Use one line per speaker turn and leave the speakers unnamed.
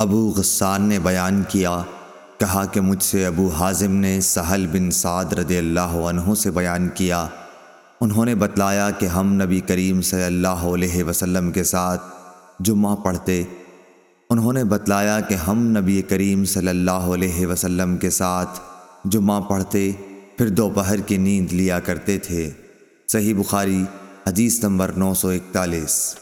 ابو غسان نے بیان کیا، کہا کہ مجھ سے ابو حازم نے سہل بن سعد رضی اللہ عنہ سے بیان کیا۔ انہوں نے بتلایا کہ ہم نبی کریم صلی اللہ علیہ وسلم کے ساتھ جمعہ پڑھتے۔ انہوں نے بتلایا کہ ہم نبی کریم صلی اللہ علیہ وسلم کے ساتھ جمعہ پڑھتے، پھر دوپہر کی نیند لیا کرتے تھے۔ صحیح بخاری، حدیث نمبر نو سو اکتالیس۔